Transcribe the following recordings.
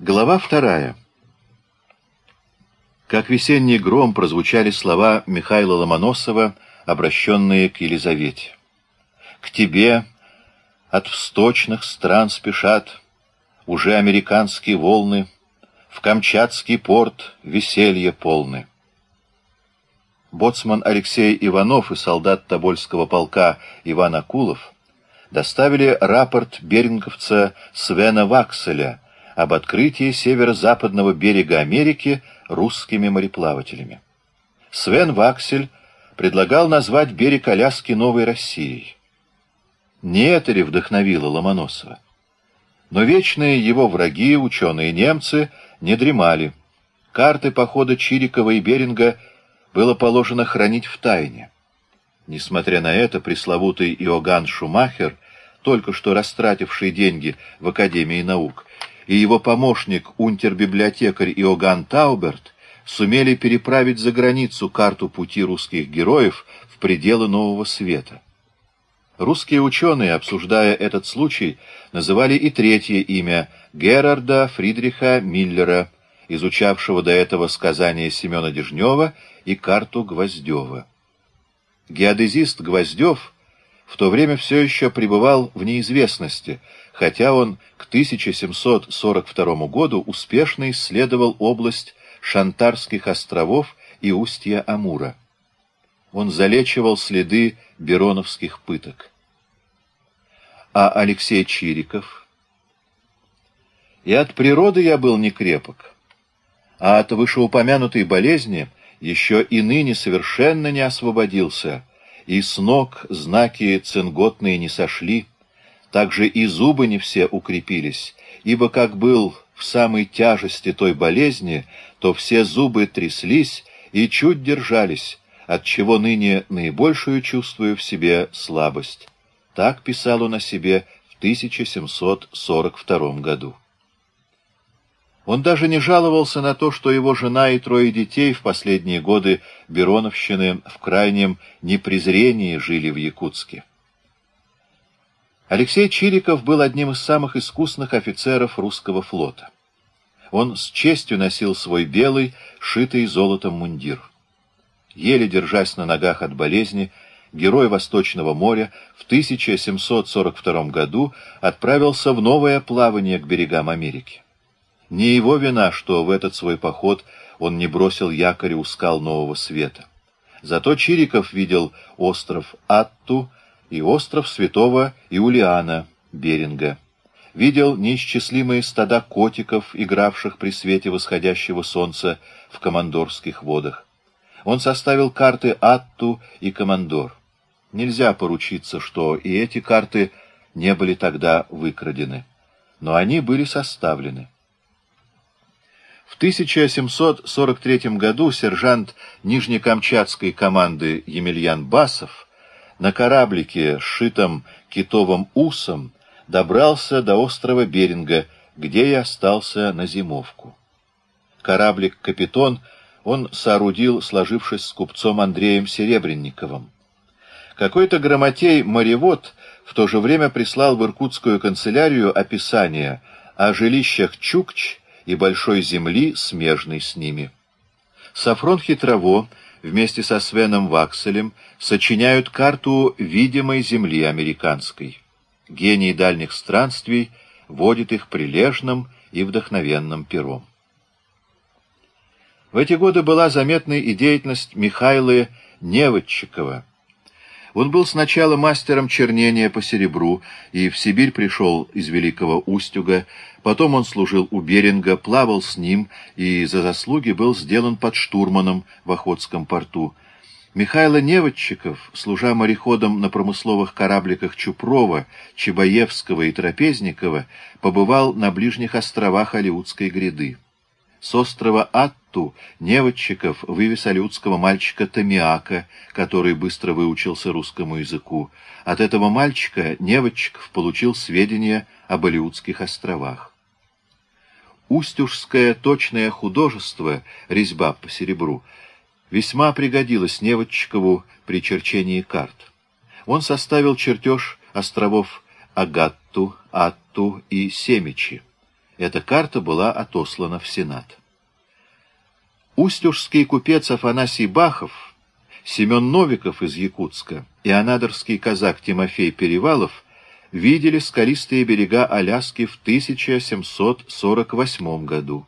Глава вторая. Как весенний гром прозвучали слова Михаила Ломоносова, обращенные к Елизавете. «К тебе от всточных стран спешат уже американские волны, в Камчатский порт веселье полны». Боцман Алексей Иванов и солдат Тобольского полка Иван Акулов доставили рапорт беринговца Свена Вакселя об открытии северо-западного берега Америки русскими мореплавателями. Свен Ваксель предлагал назвать берег Аляски Новой Россией. Не это ли вдохновило Ломоносова? Но вечные его враги, ученые-немцы, не дремали. Карты похода Чирикова и Беринга было положено хранить в тайне. Несмотря на это, пресловутый Иоганн Шумахер, только что растративший деньги в Академии наук, и его помощник, унтер-библиотекарь Иоганн Тауберт, сумели переправить за границу карту пути русских героев в пределы Нового Света. Русские ученые, обсуждая этот случай, называли и третье имя Герарда Фридриха Миллера, изучавшего до этого сказания Семена Дежнева и карту Гвоздева. Геодезист Гвоздев в то время все еще пребывал в неизвестности, хотя он к 1742 году успешно исследовал область Шантарских островов и устья Амура. Он залечивал следы бероновских пыток. А Алексей Чириков? И от природы я был не крепок, а от вышеупомянутой болезни еще и ныне совершенно не освободился, и с ног знаки цинготные не сошли, также и зубы не все укрепились, ибо как был в самой тяжести той болезни, то все зубы тряслись и чуть держались, от чего ныне наибольшую чувствую в себе слабость. Так писал он о себе в 1742 году. Он даже не жаловался на то, что его жена и трое детей в последние годы Бероновщины в крайнем непрезрении жили в Якутске. Алексей Чириков был одним из самых искусных офицеров русского флота. Он с честью носил свой белый, шитый золотом мундир. Еле держась на ногах от болезни, герой Восточного моря в 1742 году отправился в новое плавание к берегам Америки. Не его вина, что в этот свой поход он не бросил якоря у скал Нового Света. Зато Чириков видел остров Атту, и остров святого Иулиана, Беринга. Видел неисчислимые стада котиков, игравших при свете восходящего солнца в командорских водах. Он составил карты Атту и Командор. Нельзя поручиться, что и эти карты не были тогда выкрадены. Но они были составлены. В 1743 году сержант Нижнекамчатской команды Емельян Басов на кораблике, сшитом китовым усом, добрался до острова Беринга, где и остался на зимовку. Кораблик «Капитон» он соорудил, сложившись с купцом Андреем Серебренниковым. Какой-то грамотей-моревод в то же время прислал в иркутскую канцелярию описание о жилищах Чукч и большой земли, смежной с ними. Сафрон Хитрово вместе со Свеном Вакселем сочиняют карту видимой земли американской. Гений дальних странствий водит их прилежным и вдохновенным пером. В эти годы была заметна и деятельность Михаила Неводчикова. Он был сначала мастером чернения по серебру и в Сибирь пришел из Великого Устюга, Потом он служил у Беринга, плавал с ним и за заслуги был сделан под штурманом в Охотском порту. Михайло Неводчиков, служа мореходом на промысловых корабликах Чупрова, Чебаевского и Трапезникова, побывал на ближних островах Алиутской гряды. С острова Атту Неводчиков вывез алиутского мальчика Томиака, который быстро выучился русскому языку. От этого мальчика Неводчиков получил сведения об Алиутских островах. Устюжское точное художество, резьба по серебру, весьма пригодилось Неводчикову при черчении карт. Он составил чертеж островов Агатту, Атту и Семичи. Эта карта была отослана в Сенат. Устюжский купец Афанасий Бахов, Семен Новиков из Якутска и анадырский казак Тимофей Перевалов видели скалистые берега Аляски в 1748 году.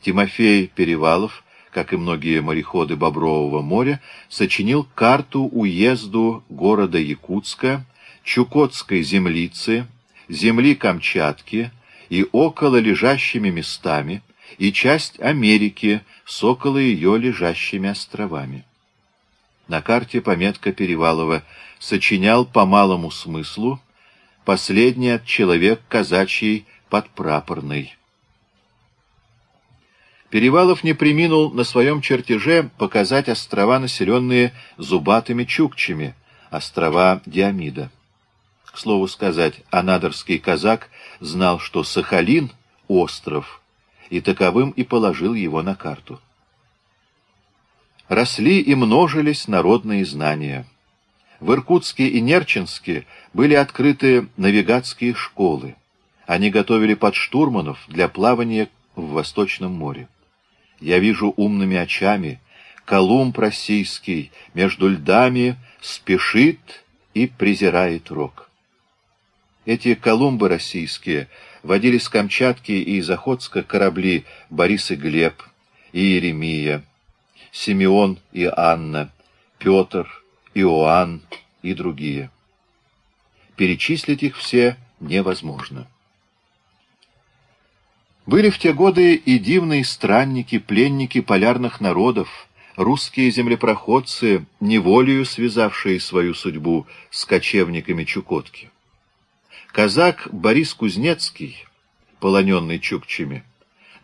Тимофей Перевалов, как и многие мореходы Бобрового моря, сочинил карту уезду города Якутска, Чукотской землицы, земли Камчатки и около лежащими местами, и часть Америки с около ее лежащими островами. На карте пометка Перевалова сочинял по малому смыслу, последний от человек казачий подпрапорный. Перевалов не приминул на своем чертеже показать острова, населенные зубатыми чукчами, острова Диамида. К слову сказать, анадырский казак знал, что Сахалин — остров, и таковым и положил его на карту. Росли и множились народные знания. В Иркутске и Нерчинске были открыты навигатские школы. Они готовили подштурманов для плавания в Восточном море. Я вижу умными очами, Колумб российский между льдами спешит и презирает рок. Эти Колумбы российские водили с Камчатки и из Охотска корабли Борис и Глеб, и Еремия, Симеон и Анна, Петр, Иоанн и другие. Перечислить их все невозможно. Были в те годы и дивные странники, пленники полярных народов, русские землепроходцы, неволею связавшие свою судьбу с кочевниками Чукотки. Казак Борис Кузнецкий, полоненный чукчами,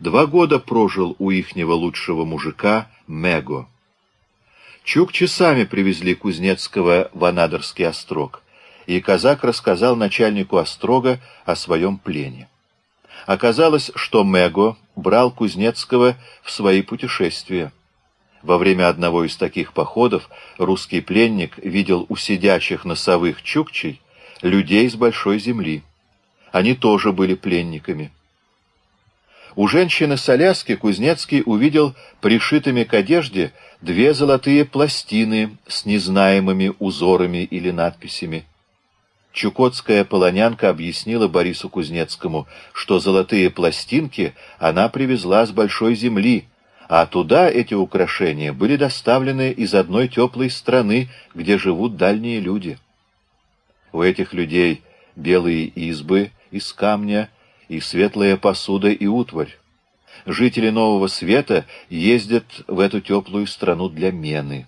два года прожил у ихнего лучшего мужика Мего. Чукчи сами привезли Кузнецкого в Анадырский острог, и казак рассказал начальнику острога о своем плене. Оказалось, что Мего брал Кузнецкого в свои путешествия. Во время одного из таких походов русский пленник видел у сидящих носовых чукчей людей с большой земли. Они тоже были пленниками. У женщины с Аляски Кузнецкий увидел пришитыми к одежде две золотые пластины с незнаемыми узорами или надписями. Чукотская полонянка объяснила Борису Кузнецкому, что золотые пластинки она привезла с большой земли, а туда эти украшения были доставлены из одной теплой страны, где живут дальние люди. У этих людей белые избы из камня и светлая посуда и утварь. Жители Нового Света ездят в эту теплую страну для мены.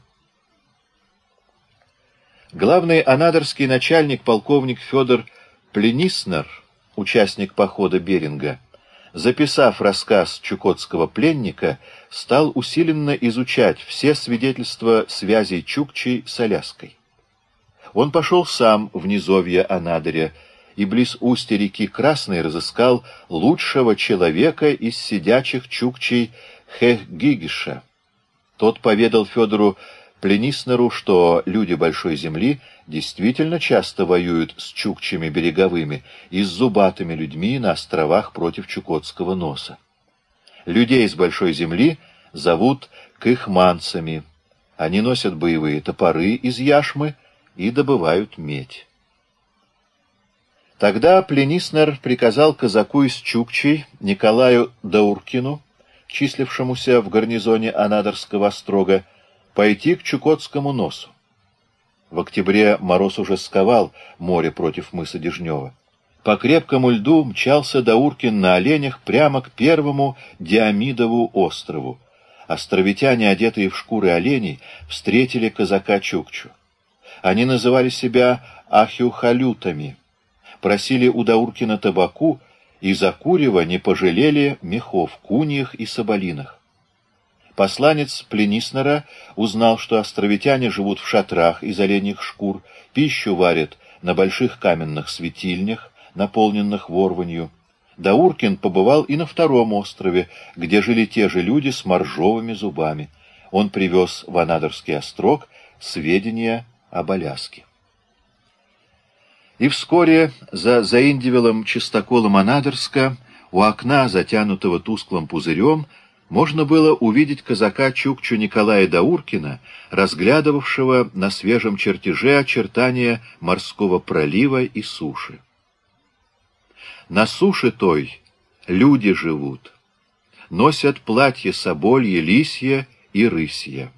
Главный анадырский начальник, полковник Федор Плениснер, участник похода Беринга, записав рассказ чукотского пленника, стал усиленно изучать все свидетельства связей Чукчей с Аляской. Он пошел сам в низовье Анадыря и близ устья реки Красной разыскал лучшего человека из сидячих Чукчей Хехгигиша. Тот поведал Федору Плениснеру, что люди Большой Земли действительно часто воюют с чукчами береговыми и с зубатыми людьми на островах против Чукотского носа. Людей с Большой Земли зовут кыхманцами. Они носят боевые топоры из яшмы и добывают медь. Тогда Плениснер приказал казаку из Чукчей Николаю Дауркину, числившемуся в гарнизоне Анадырского острога, пойти к Чукотскому носу. В октябре мороз уже сковал море против мыса Дежнева. По крепкому льду мчался Дауркин на оленях прямо к первому Диамидову острову. Островитяне, одетые в шкуры оленей, встретили казака Чукчу. Они называли себя ахюхалютами, просили у Дауркина табаку и за курева не пожалели мехов, куньях и соболинах. Посланец Плениснера узнал, что островитяне живут в шатрах из оленьих шкур, пищу варят на больших каменных светильнях, наполненных ворванью. Дауркин побывал и на втором острове, где жили те же люди с моржовыми зубами. Он привез в Анадырский острог сведения об Аляске. И вскоре за Заиндивелом чистоколом Анадырска у окна, затянутого тусклым пузырем, можно было увидеть казака Чукчу Николая Дауркина, разглядывавшего на свежем чертеже очертания морского пролива и суши. На суше той люди живут, носят платье соболье, лисье и рысье.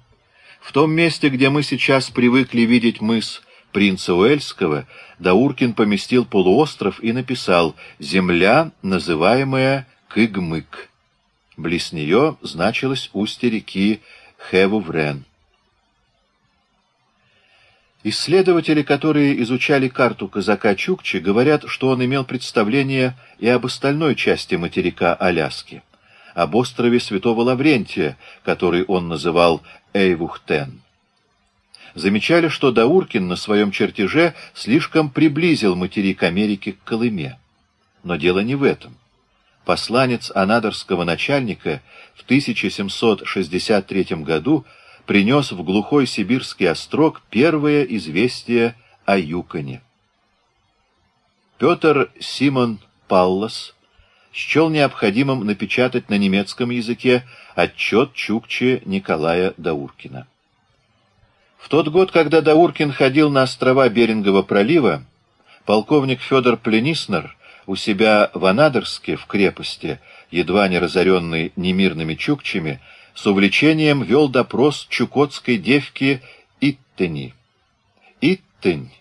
В том месте, где мы сейчас привыкли видеть мыс принца Уэльского, Дауркин поместил полуостров и написал «Земля, называемая Кыгмык». Близ нее значилось устье реки Хевуврен. Исследователи, которые изучали карту казака Чукчи, говорят, что он имел представление и об остальной части материка Аляски, об острове Святого Лаврентия, который он называл Эйвухтен. Замечали, что Дауркин на своем чертеже слишком приблизил материк Америки к Колыме. Но дело не в этом посланец анадырского начальника в 1763 году принес в глухой сибирский острог первое известие о Юконе. Петр Симон Паллас счел необходимым напечатать на немецком языке отчет Чукчи Николая Дауркина. В тот год, когда Дауркин ходил на острова Берингова пролива, полковник Федор Плениснер у себя в Анадырске, в крепости, едва не разоренной немирными чукчами, с увлечением вел допрос чукотской девки Иттени. Иттень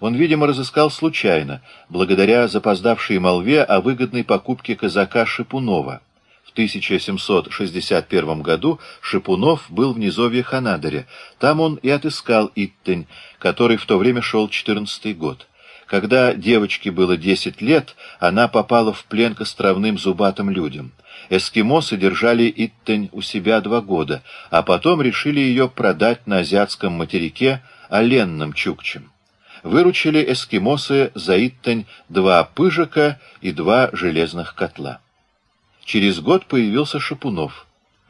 он, видимо, разыскал случайно, благодаря запоздавшей молве о выгодной покупке казака Шипунова. В 1761 году Шипунов был в низовье Ханадыре. Там он и отыскал Иттень, который в то время шел 14 год. Когда девочке было 10 лет, она попала в плен к островным зубатым людям. Эскимосы держали Иттень у себя два года, а потом решили ее продать на азиатском материке оленным чукчам. Выручили эскимосы за Иттень два пыжика и два железных котла. Через год появился Шапунов.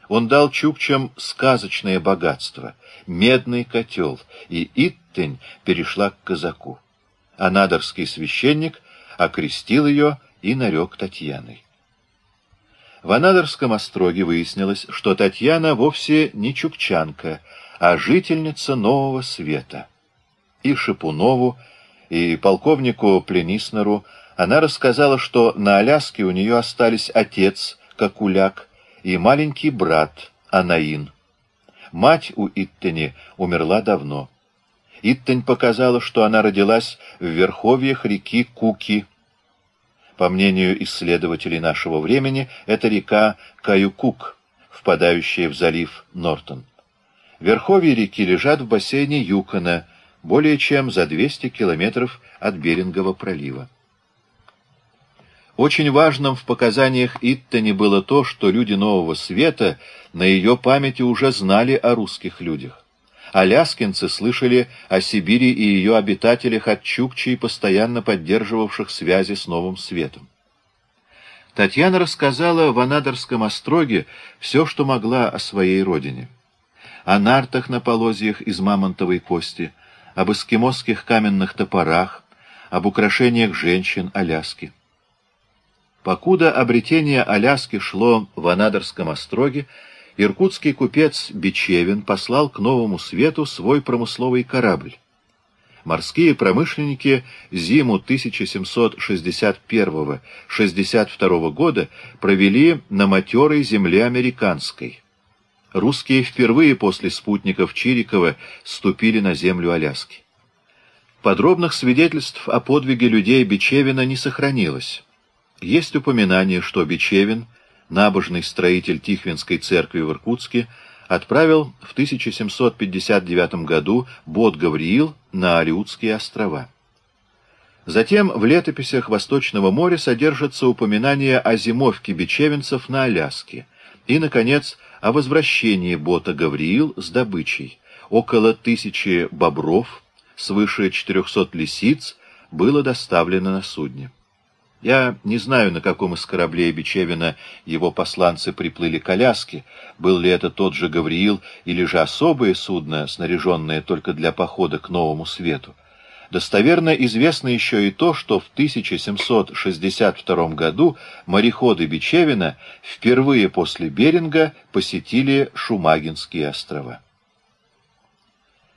Он дал чукчам сказочное богатство, медный котел, и Иттень перешла к казаку а священник окрестил ее и нарек Татьяной. В Анадырском остроге выяснилось, что Татьяна вовсе не чукчанка, а жительница Нового Света. И Шипунову, и полковнику Плениснеру она рассказала, что на Аляске у нее остались отец, Какуляк, и маленький брат, Анаин. Мать у Иттени умерла давно. Иттань показала, что она родилась в верховьях реки Куки. По мнению исследователей нашего времени, это река Каюкук, впадающая в залив Нортон. Верховья реки лежат в бассейне Юкона, более чем за 200 километров от Берингова пролива. Очень важным в показаниях Иттани было то, что люди Нового Света на ее памяти уже знали о русских людях. Аляскинцы слышали о Сибири и ее обитателях от чукчей, постоянно поддерживавших связи с Новым Светом. Татьяна рассказала в Анадырском остроге все, что могла о своей родине. О нартах на полозьях из мамонтовой кости, об эскимосских каменных топорах, об украшениях женщин Аляски. Покуда обретение Аляски шло в Анадырском остроге, иркутский купец Бичевин послал к Новому Свету свой промысловый корабль. Морские промышленники зиму 1761-62 года провели на матерой земле американской. Русские впервые после спутников Чирикова ступили на землю Аляски. Подробных свидетельств о подвиге людей Бичевина не сохранилось. Есть упоминание, что Бичевин — набожный строитель Тихвинской церкви в Иркутске, отправил в 1759 году бот Гавриил на Алиутские острова. Затем в летописях Восточного моря содержатся упоминания о зимовке бичевинцев на Аляске и, наконец, о возвращении бота Гавриил с добычей. Около тысячи бобров, свыше 400 лисиц было доставлено на судне. Я не знаю, на каком из кораблей Бичевина его посланцы приплыли коляски, был ли это тот же Гавриил или же особое судно, снаряженное только для похода к новому свету. Достоверно известно еще и то, что в 1762 году мореходы Бичевина впервые после Беринга посетили Шумагинские острова.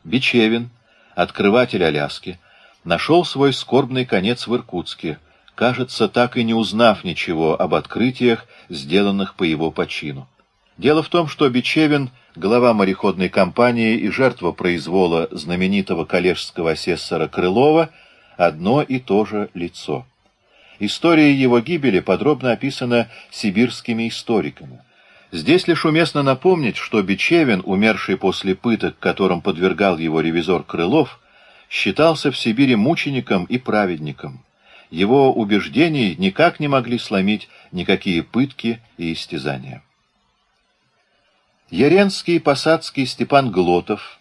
Бичевин, открыватель Аляски, нашел свой скорбный конец в Иркутске, кажется, так и не узнав ничего об открытиях, сделанных по его почину. Дело в том, что Бичевин, глава мореходной компании и жертва произвола знаменитого коллежского асессора Крылова, одно и то же лицо. История его гибели подробно описана сибирскими историками. Здесь лишь уместно напомнить, что Бичевин, умерший после пыток, которым подвергал его ревизор Крылов, считался в Сибири мучеником и праведником. Его убеждений никак не могли сломить никакие пытки и истязания. Яренский посадский Степан Глотов,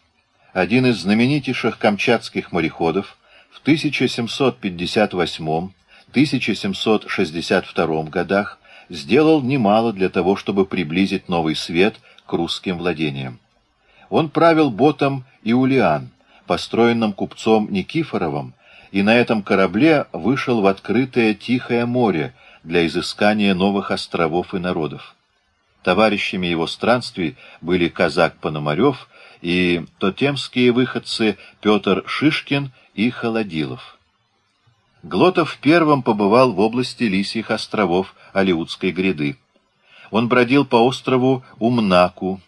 один из знаменитейших камчатских мореходов, в 1758-1762 годах сделал немало для того, чтобы приблизить новый свет к русским владениям. Он правил ботом Иулиан, построенным купцом Никифоровым, и на этом корабле вышел в открытое Тихое море для изыскания новых островов и народов. Товарищами его странствий были казак Пономарев и тотемские выходцы Петр Шишкин и Холодилов. Глотов первым побывал в области Лисьих островов Алиутской гряды. Он бродил по острову Умнаку,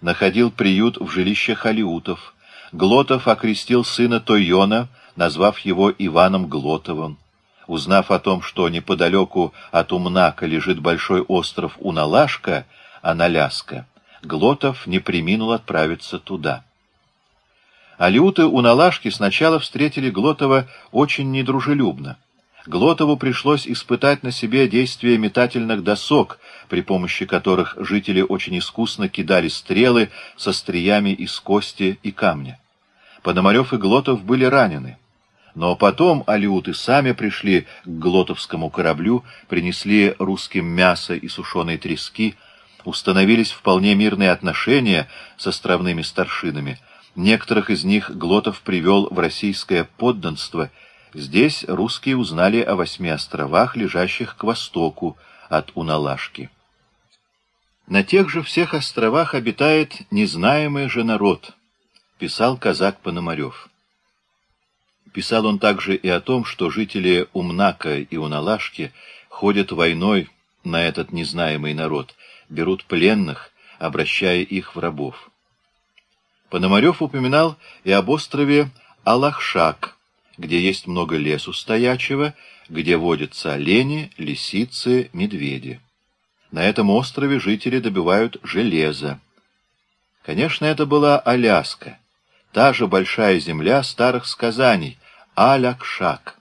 находил приют в жилищах алиутов. Глотов окрестил сына Тойона, назвав его Иваном Глотовым. Узнав о том, что неподалеку от Умнака лежит большой остров Уналашка, Аналяска, Глотов не приминул отправиться туда. Алиуты у Налашки сначала встретили Глотова очень недружелюбно. Глотову пришлось испытать на себе действие метательных досок, при помощи которых жители очень искусно кидали стрелы со стриями из кости и камня. Пономарев и Глотов были ранены. Но потом алиуты сами пришли к глотовскому кораблю, принесли русским мясо и сушеные трески, установились вполне мирные отношения с островными старшинами. Некоторых из них Глотов привел в российское подданство. Здесь русские узнали о восьми островах, лежащих к востоку от Уналашки. На тех же всех островах обитает незнаемый же народ, писал казак Пономарев. Писал он также и о том, что жители Умнака и Уналашки ходят войной на этот незнаемый народ — берут пленных, обращая их в рабов. Пономарев упоминал и об острове Алахшак, где есть много лесу стоячего, где водятся олени, лисицы, медведи. На этом острове жители добывают железо. Конечно, это была Аляска, та же большая земля старых сказаний, Алякшак.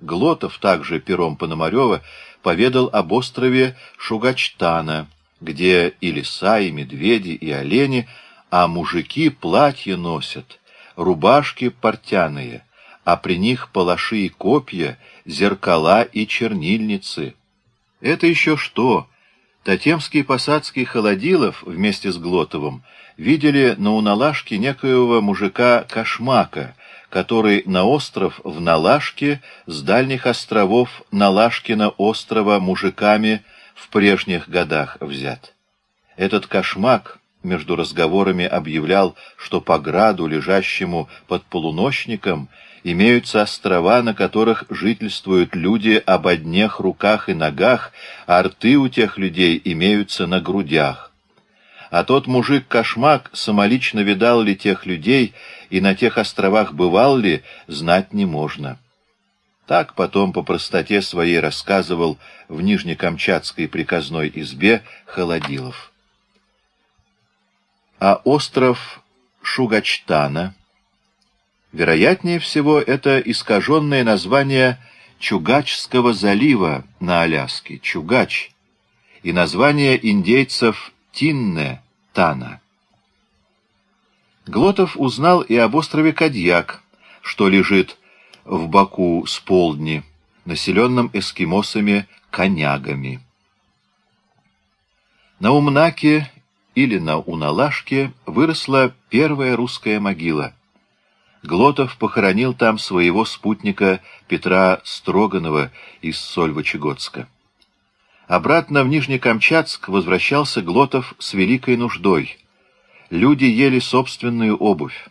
Глотов также пером Пономарева поведал об острове Шугачтана, где и лиса, и медведи, и олени, а мужики платья носят, рубашки портяные, а при них палаши и копья, зеркала и чернильницы. Это еще что? Татемский посадский Холодилов вместе с Глотовым видели на Уналашке некоего мужика Кошмака, который на остров в Налашке с дальних островов Налашкина острова мужиками в прежних годах взят. Этот кошмак между разговорами объявлял, что по граду, лежащему под полуночником, имеются острова, на которых жительствуют люди об одних руках и ногах, а рты у тех людей имеются на грудях. А тот мужик-кошмак самолично видал ли тех людей и на тех островах бывал ли, знать не можно. Так потом по простоте своей рассказывал в Нижнекамчатской приказной избе Холодилов. А остров Шугачтана, вероятнее всего, это искаженное название Чугачского залива на Аляске, Чугач, и название индейцев Тинне, Тана. Глотов узнал и об острове Кадьяк, что лежит в Баку с полдни, населенном эскимосами-конягами. На Умнаке или на Уналашке выросла первая русская могила. Глотов похоронил там своего спутника Петра Строганова из Сольвычегодска. Обратно в Нижнекамчатск возвращался Глотов с великой нуждой. Люди ели собственную обувь.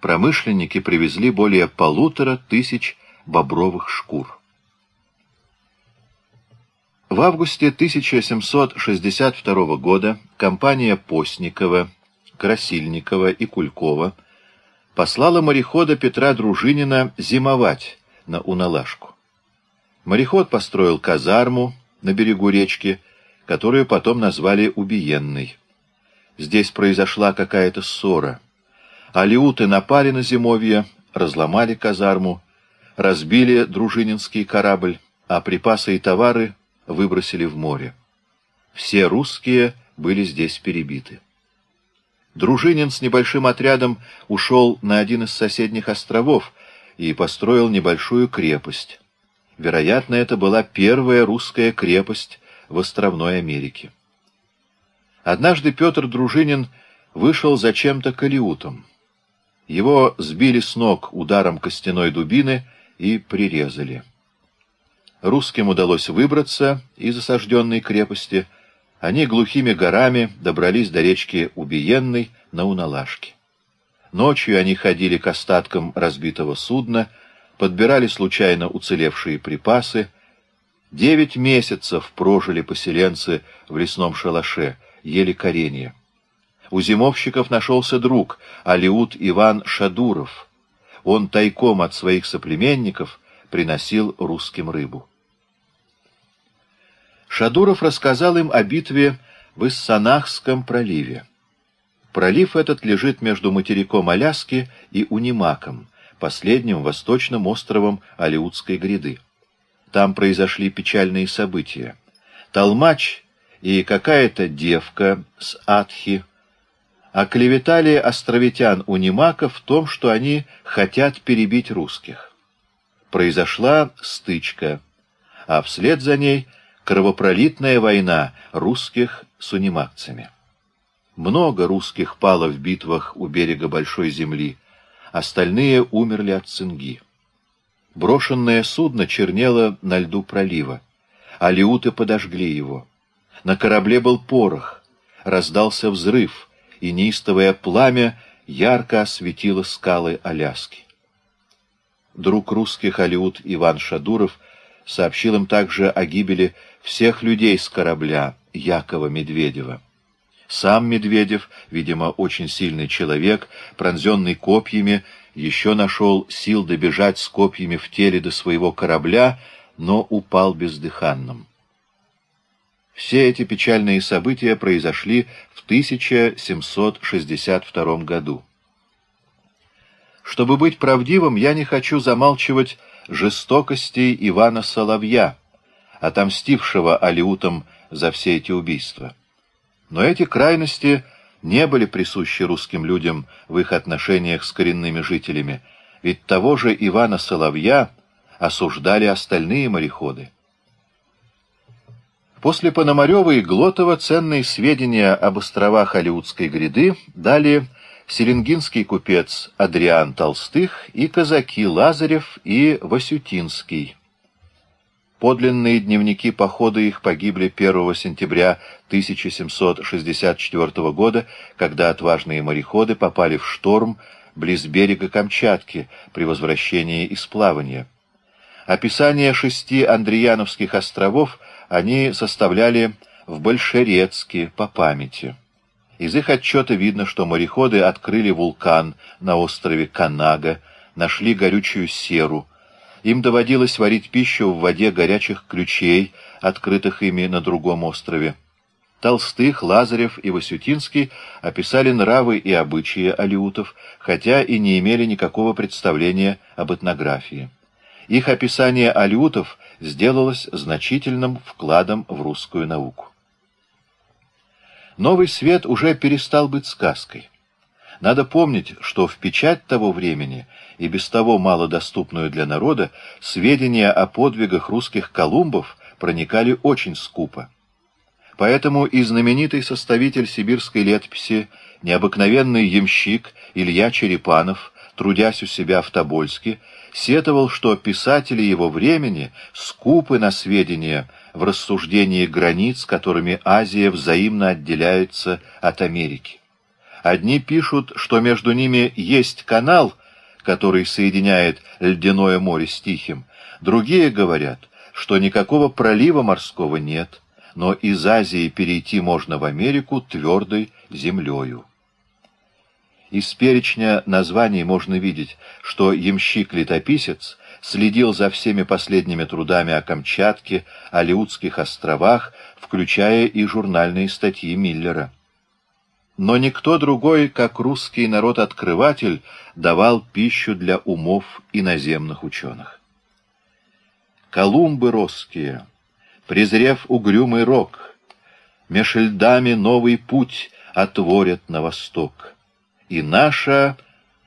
Промышленники привезли более полутора тысяч бобровых шкур. В августе 1762 года компания Постникова, Красильникова и Кулькова послала морехода Петра Дружинина зимовать на Уналашку. Мореход построил казарму на берегу речки, которую потом назвали Убиенной. Здесь произошла какая-то ссора. Алиуты напали на зимовье, разломали казарму, разбили дружининский корабль, а припасы и товары выбросили в море. Все русские были здесь перебиты. Дружинин с небольшим отрядом ушел на один из соседних островов и построил небольшую крепость. Вероятно, это была первая русская крепость в островной Америке. Однажды Петр Дружинин вышел зачем-то к Алиутам. Его сбили с ног ударом костяной дубины и прирезали. Русским удалось выбраться из осажденной крепости — они глухими горами добрались до речки Убиенной на Уналашке. Ночью они ходили к остаткам разбитого судна, подбирали случайно уцелевшие припасы. Девять месяцев прожили поселенцы в лесном шалаше, ели коренья. У зимовщиков нашелся друг, Алиут Иван Шадуров. Он тайком от своих соплеменников приносил русским рыбу. Шадуров рассказал им о битве в Иссанахском проливе. Пролив этот лежит между материком Аляски и Унимаком, последним восточным островом Алиутской гряды. Там произошли печальные события. Толмач и какая-то девка с Атхи оклеветали островитян Унимака в том, что они хотят перебить русских. Произошла стычка, а вслед за ней — кровопролитная война русских с унимакцами. Много русских пало в битвах у берега Большой Земли, остальные умерли от цинги. Брошенное судно чернело на льду пролива, а леуты подожгли его. На корабле был порох, раздался взрыв, и неистовое пламя ярко осветило скалы Аляски. Друг русских Алиут Иван Шадуров сообщил им также о гибели всех людей с корабля Якова Медведева. Сам Медведев, видимо, очень сильный человек, пронзенный копьями, еще нашел сил добежать с копьями в теле до своего корабля, но упал бездыханным. Все эти печальные события произошли в 1762 году. Чтобы быть правдивым, я не хочу замалчивать жестокостей Ивана Соловья, отомстившего алиутам за все эти убийства. Но эти крайности не были присущи русским людям в их отношениях с коренными жителями, ведь того же Ивана Соловья осуждали остальные мореходы. После Пономарева и Глотова ценные сведения об островах Алиутской гряды дали селенгинский купец Адриан Толстых и казаки Лазарев и Васютинский. Подлинные дневники похода их погибли 1 сентября 1764 года, когда отважные мореходы попали в шторм близ берега Камчатки при возвращении из плавания. Описание шести Андреяновских островов они составляли в Большерецке по памяти. Из их отчета видно, что мореходы открыли вулкан на острове Канага, нашли горючую серу, им доводилось варить пищу в воде горячих ключей, открытых ими на другом острове. Толстых, Лазарев и Васютинский описали нравы и обычаи алиутов, хотя и не имели никакого представления об этнографии. Их описание алиутов сделалось значительным вкладом в русскую науку. Новый свет уже перестал быть сказкой. Надо помнить, что в печать того времени, и без того малодоступную для народа, сведения о подвигах русских колумбов проникали очень скупо. Поэтому и знаменитый составитель сибирской летописи, необыкновенный ямщик Илья Черепанов, трудясь у себя в Тобольске, сетовал, что писатели его времени скупы на сведения в рассуждении границ, которыми Азия взаимно отделяется от Америки. Одни пишут, что между ними есть канал, который соединяет ледяное море с Тихим, другие говорят, что никакого пролива морского нет, но из Азии перейти можно в Америку твердой землею. Из перечня названий можно видеть, что ямщик-летописец следил за всеми последними трудами о Камчатке, о Леутских островах, включая и журнальные статьи Миллера. Но никто другой, как русский народ-открыватель, давал пищу для умов иноземных ученых. Колумбы росские, презрев угрюмый рок, меж льдами новый путь отворят на восток и наша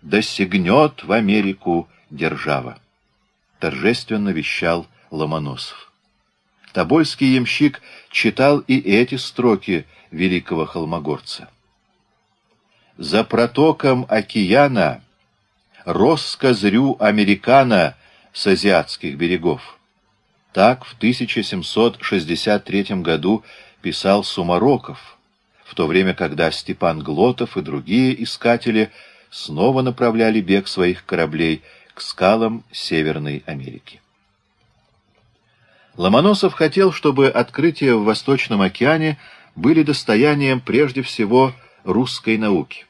досягнет в Америку держава, — торжественно вещал Ломоносов. Тобольский ямщик читал и эти строки великого холмогорца. «За протоком океана роско зрю американо с азиатских берегов». Так в 1763 году писал Сумароков, в то время, когда Степан Глотов и другие искатели снова направляли бег своих кораблей к скалам Северной Америки. Ломоносов хотел, чтобы открытия в Восточном океане были достоянием прежде всего русской науки.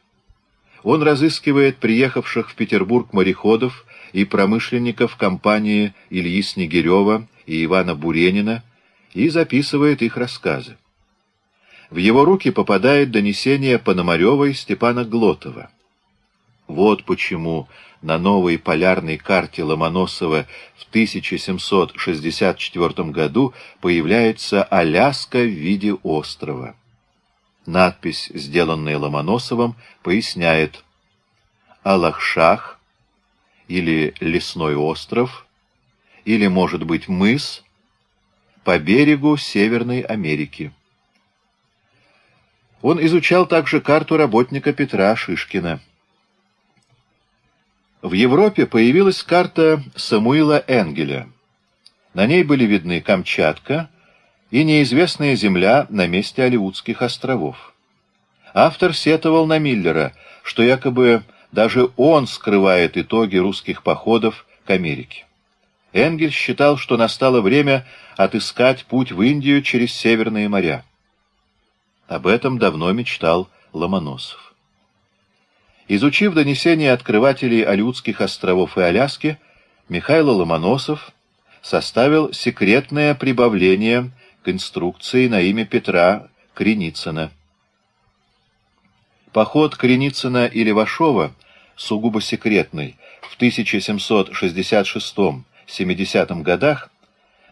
Он разыскивает приехавших в Петербург мореходов и промышленников компании Ильи Снегирева и Ивана Буренина и записывает их рассказы. В его руки попадает донесение Пономарева и Степана Глотова. Вот почему на новой полярной карте Ломоносова в 1764 году появляется Аляска в виде острова. Надпись, сделанная Ломоносовым, поясняет «Алахшах» или «Лесной остров» или, может быть, «Мыс» по берегу Северной Америки. Он изучал также карту работника Петра Шишкина. В Европе появилась карта Самуила Энгеля. На ней были видны Камчатка и неизвестная земля на месте Оливудских островов. Автор сетовал на Миллера, что якобы даже он скрывает итоги русских походов к Америке. Энгель считал, что настало время отыскать путь в Индию через Северные моря. Об этом давно мечтал Ломоносов. Изучив донесения открывателей Алиутских островов и Аляски, Михаил Ломоносов составил секретное прибавление к инструкции на имя Петра Креницына. Поход Креницына и Левашова, сугубо секретный, в 1766-70 годах,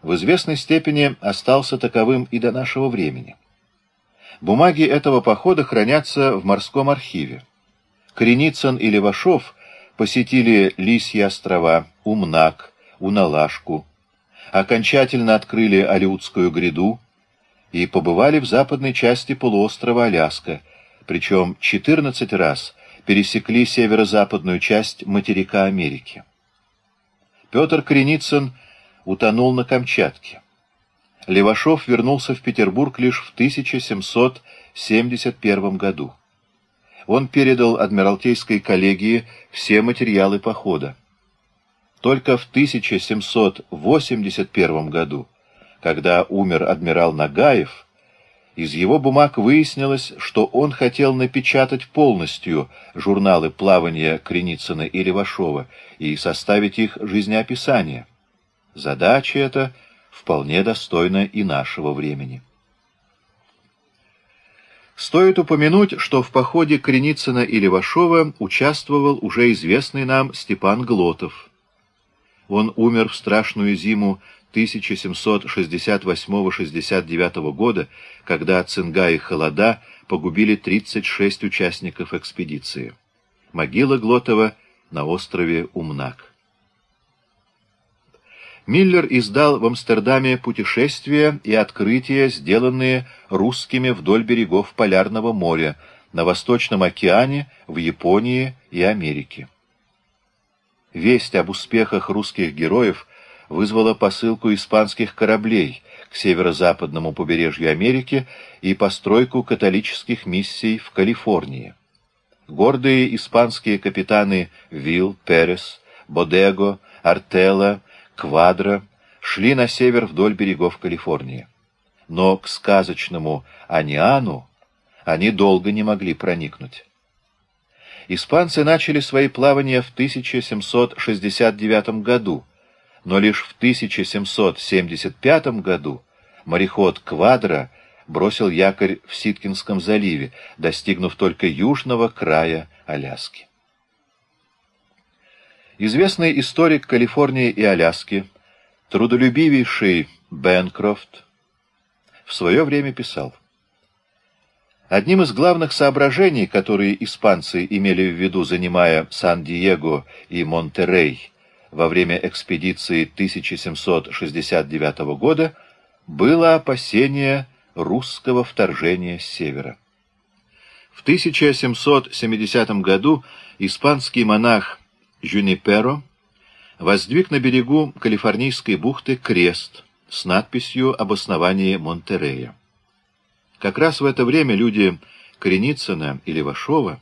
в известной степени остался таковым и до нашего времени. Бумаги этого похода хранятся в морском архиве. Креницын и Левашов посетили Лисьи острова, Умнак, Уналашку, окончательно открыли Алиутскую гряду и побывали в западной части полуострова Аляска, причем 14 раз пересекли северо-западную часть материка Америки. Петр Креницын утонул на Камчатке. Левашов вернулся в Петербург лишь в 1771 году. Он передал Адмиралтейской коллегии все материалы похода. Только в 1781 году, когда умер адмирал Нагаев, из его бумаг выяснилось, что он хотел напечатать полностью журналы плавания Креницына и Левашова и составить их жизнеописание. Задача эта — вполне достойно и нашего времени. Стоит упомянуть, что в походе Креницына и Левашова участвовал уже известный нам Степан Глотов. Он умер в страшную зиму 1768-69 года, когда цинга и холода погубили 36 участников экспедиции. Могила Глотова на острове Умнак. Миллер издал в Амстердаме путешествия и открытия, сделанные русскими вдоль берегов Полярного моря, на Восточном океане, в Японии и Америке. Весть об успехах русских героев вызвала посылку испанских кораблей к северо-западному побережью Америки и постройку католических миссий в Калифорнии. Гордые испанские капитаны Вилл, Перес, Бодего, Артела, Квадро шли на север вдоль берегов Калифорнии. Но к сказочному Аниану они долго не могли проникнуть. Испанцы начали свои плавания в 1769 году, но лишь в 1775 году мореход Квадро бросил якорь в Ситкинском заливе, достигнув только южного края Аляски. Известный историк Калифорнии и Аляски, трудолюбивейший Бенкрофт, в свое время писал, Одним из главных соображений, которые испанцы имели в виду, занимая Сан-Диего и Монтерей во время экспедиции 1769 года, было опасение русского вторжения с севера. В 1770 году испанский монах Жюниперо воздвиг на берегу Калифорнийской бухты крест с надписью об основании Монтерея. Как раз в это время люди Креницына и Левашова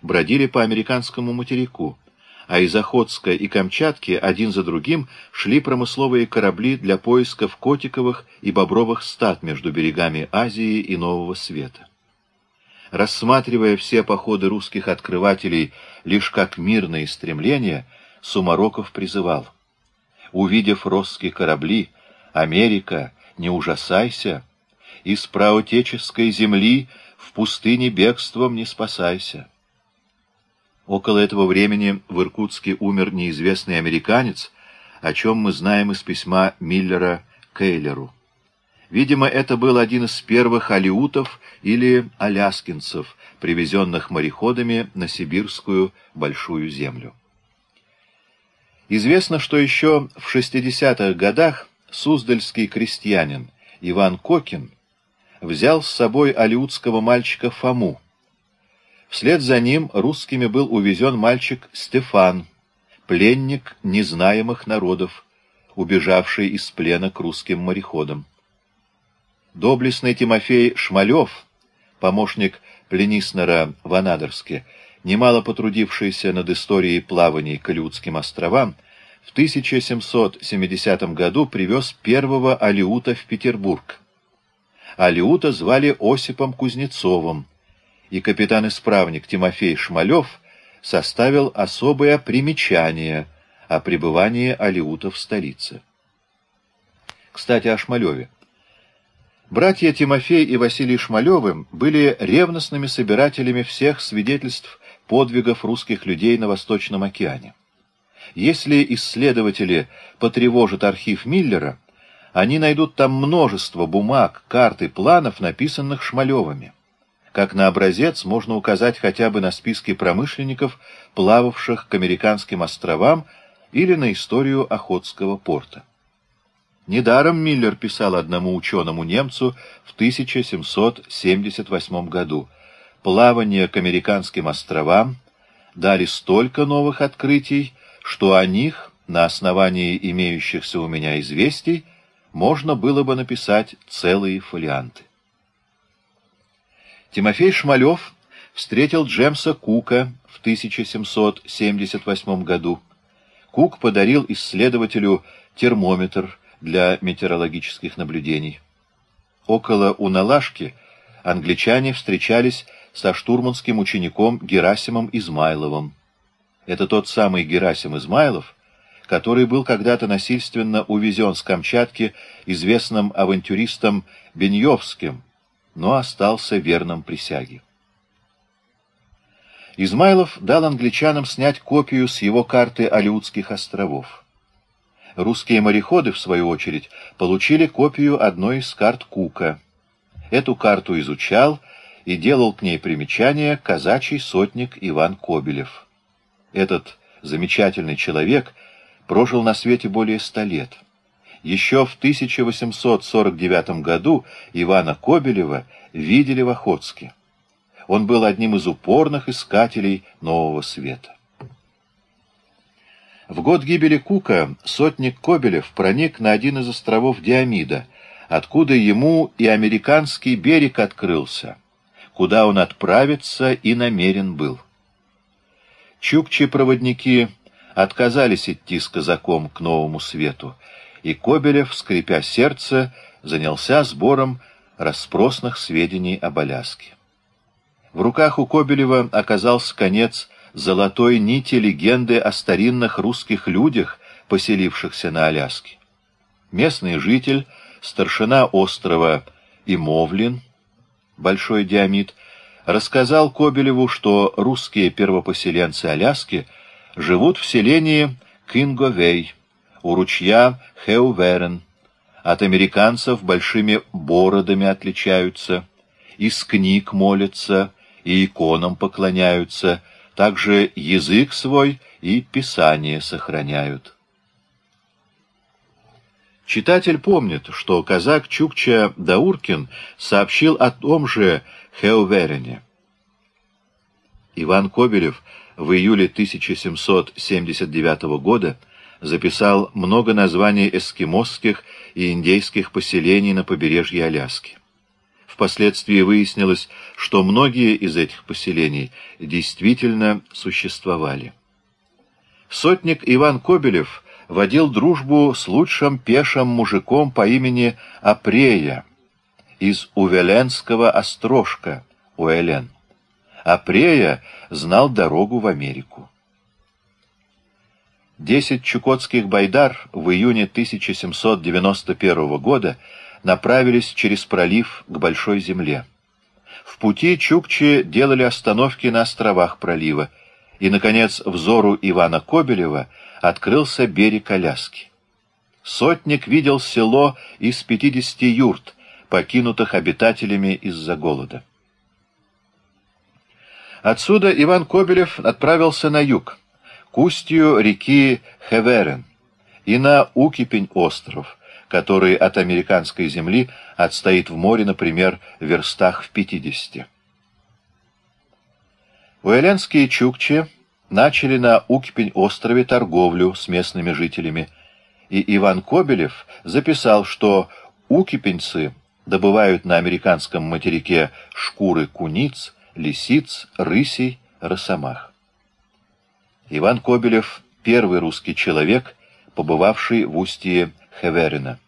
бродили по американскому материку, а из Охотска и Камчатки один за другим шли промысловые корабли для поисков котиковых и бобровых стад между берегами Азии и Нового Света. Рассматривая все походы русских открывателей лишь как мирные стремления, Сумароков призывал «Увидев русские корабли, Америка, не ужасайся, из праотеческой земли в пустыне бегством не спасайся». Около этого времени в Иркутске умер неизвестный американец, о чем мы знаем из письма Миллера Кейлеру. Видимо, это был один из первых алиутов или аляскинцев, привезенных мореходами на сибирскую Большую Землю. Известно, что еще в 60-х годах суздальский крестьянин Иван Кокин взял с собой алиутского мальчика Фому, Вслед за ним русскими был увезен мальчик Стефан, пленник незнаемых народов, убежавший из плена к русским мореходам. Доблестный Тимофей Шмалев, помощник Плениснера в Анадырске, немало потрудившийся над историей плаваний к Алиутским островам, в 1770 году привез первого алиута в Петербург. Алиута звали Осипом Кузнецовым, и капитан-исправник Тимофей Шмалев составил особое примечание о пребывании Алиута в столице. Кстати, о Шмалеве. Братья Тимофей и Василий Шмалевы были ревностными собирателями всех свидетельств подвигов русских людей на Восточном океане. Если исследователи потревожат архив Миллера, они найдут там множество бумаг, карт и планов, написанных Шмалевыми. Как на образец можно указать хотя бы на списки промышленников, плававших к американским островам или на историю Охотского порта. Недаром Миллер писал одному ученому-немцу в 1778 году «Плавание к американским островам дали столько новых открытий, что о них, на основании имеющихся у меня известий, можно было бы написать целые фолианты». Тимофей Шмалев встретил Джемса Кука в 1778 году. Кук подарил исследователю термометр для метеорологических наблюдений. Около Уналашки англичане встречались со штурманским учеником Герасимом Измайловым. Это тот самый Герасим Измайлов, который был когда-то насильственно увезен с Камчатки известным авантюристом Беньевским, но остался верным присяге. Измайлов дал англичанам снять копию с его карты Алиутских островов. Русские мореходы, в свою очередь, получили копию одной из карт Кука. Эту карту изучал и делал к ней примечания казачий сотник Иван Кобелев. Этот замечательный человек прожил на свете более ста лет. Еще в 1849 году Ивана Кобелева видели в Охотске. Он был одним из упорных искателей нового света. В год гибели Кука сотник Кобелев проник на один из островов Диамида, откуда ему и американский берег открылся, куда он отправиться и намерен был. Чукчи-проводники отказались идти с казаком к новому свету, и Кобелев, скрипя сердце, занялся сбором расспросных сведений об Аляске. В руках у Кобелева оказался конец золотой нити легенды о старинных русских людях, поселившихся на Аляске. Местный житель, старшина острова Имовлин, Большой Диамид, рассказал Кобелеву, что русские первопоселенцы Аляски живут в селении Кинговей, у ручья Хеуверен, от американцев большими бородами отличаются, из книг молятся и иконам поклоняются, также язык свой и писание сохраняют. Читатель помнит, что казак Чукча Дауркин сообщил о том же Хеуверене. Иван Кобелев в июле 1779 года записал много названий эскимосских и индейских поселений на побережье Аляски. Впоследствии выяснилось, что многие из этих поселений действительно существовали. Сотник Иван Кобелев водил дружбу с лучшим пешим мужиком по имени Апрея из Увеленского острожка, Уэлен. Апрея знал дорогу в Америку. Десять чукотских байдар в июне 1791 года направились через пролив к Большой земле. В пути чукчи делали остановки на островах пролива, и, наконец, взору Ивана Кобелева открылся берег Аляски. Сотник видел село из пятидесяти юрт, покинутых обитателями из-за голода. Отсюда Иван Кобелев отправился на юг, к устью реки Хеверен и на Укипень остров, который от американской земли отстоит в море, например, в верстах в 50. Уэленские чукчи начали на Укипень-острове торговлю с местными жителями, и Иван Кобелев записал, что укипеньцы добывают на американском материке шкуры куниц, лисиц, рысей, росомах. Иван Кобелев — первый русский человек, побывавший в устье Хеверина.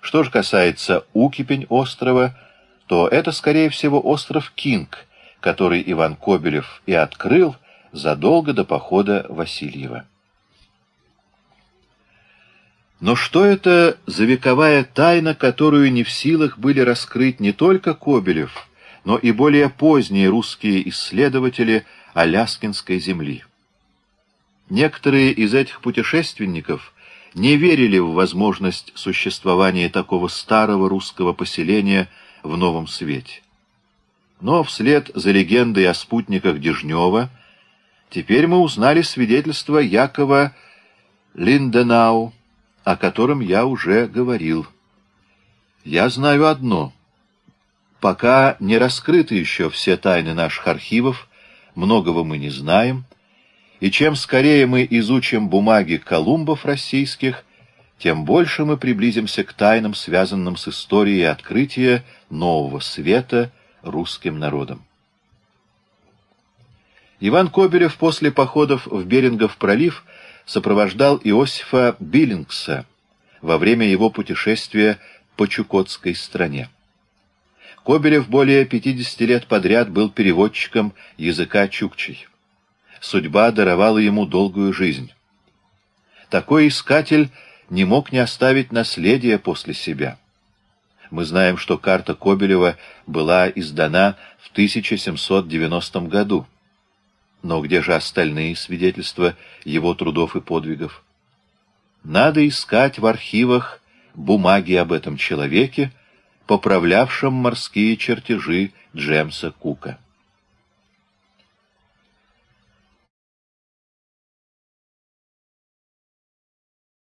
Что же касается Укипень острова, то это, скорее всего, остров Кинг, который Иван Кобелев и открыл задолго до похода Васильева. Но что это за вековая тайна, которую не в силах были раскрыть не только Кобелев, но и более поздние русские исследователи Аляскинской земли? Некоторые из этих путешественников не верили в возможность существования такого старого русского поселения в Новом Свете. Но вслед за легендой о спутниках Дежнева теперь мы узнали свидетельство Якова Линденау, о котором я уже говорил. Я знаю одно. Пока не раскрыты еще все тайны наших архивов, многого мы не знаем — и чем скорее мы изучим бумаги Колумбов российских, тем больше мы приблизимся к тайнам, связанным с историей открытия нового света русским народом. Иван Кобелев после походов в Берингов пролив сопровождал Иосифа Биллингса во время его путешествия по Чукотской стране. Кобелев более 50 лет подряд был переводчиком языка чукчей судьба даровала ему долгую жизнь. Такой искатель не мог не оставить наследия после себя. Мы знаем, что карта Кобелева была издана в 1790 году. Но где же остальные свидетельства его трудов и подвигов? Надо искать в архивах бумаги об этом человеке, поправлявшем морские чертежи Джемса Кука.